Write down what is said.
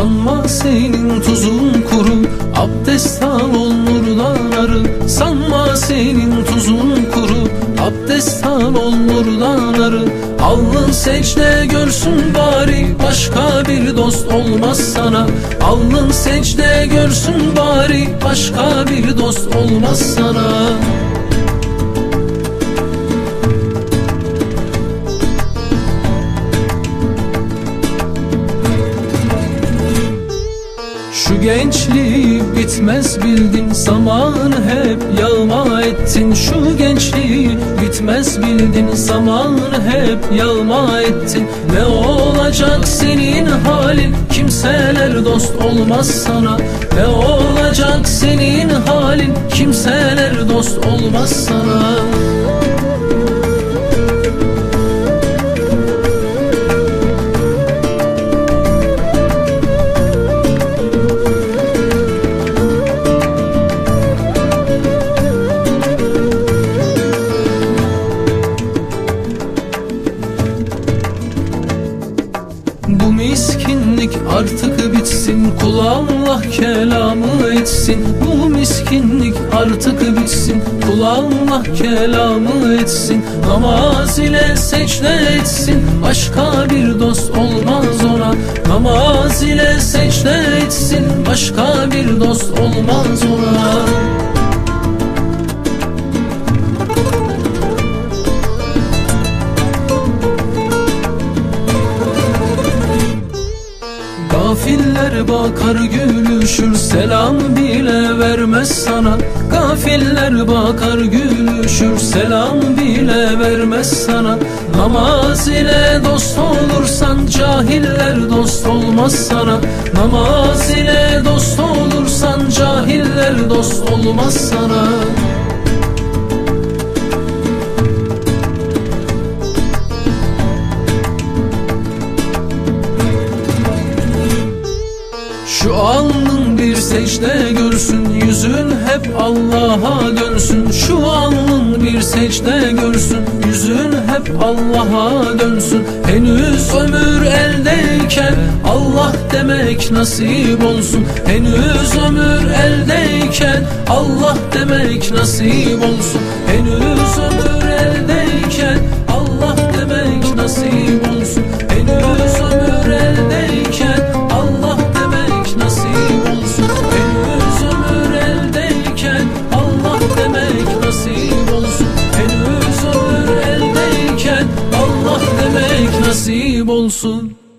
Sanma senin tuzun kuru Abdest al ol nurdan Sanma senin tuzun kuru Abdest al ol nurdan Alnın secde görsün bari Başka bir dost olmaz sana. Alnın secde görsün bari Başka bir dost olmaz sana Şu gençliği bitmez bildin Zamanı hep yağma ettin. Şu gençliği bitmez bildin Zamanı hep yağma ettin. Ne olacak senin halin? Kimseler dost olmaz sana. Ne olacak senin halin? Kimseler dost olmaz sana miskinlik artık bitsin. Kul Allah kelamı etsin. Bu miskinlik artık bitsin. Kul Allah kelamı etsin. Namaz ile secde etsin. Başka bir dost olmaz ona. Namaz ile secde etsin. Başka bir dost olmaz ona Gafiller bakar gülüşür selam bile vermez sana. Gafiller bakar gülüşür selam bile vermez sana. Namaz ile dost olursan cahiller dost olmaz sana. Namaz ile dost olursan cahiller dost olmaz sana Şu alnın bir secde görsün Yüzün hep Allah'a dönsün. Şu alnın bir secde görsün Yüzün hep Allah'a dönsün. Henüz ömür eldeyken Allah demek nasip olsun. Henüz ömür eldeyken Allah demek nasip olsun. Henüz ömür nasip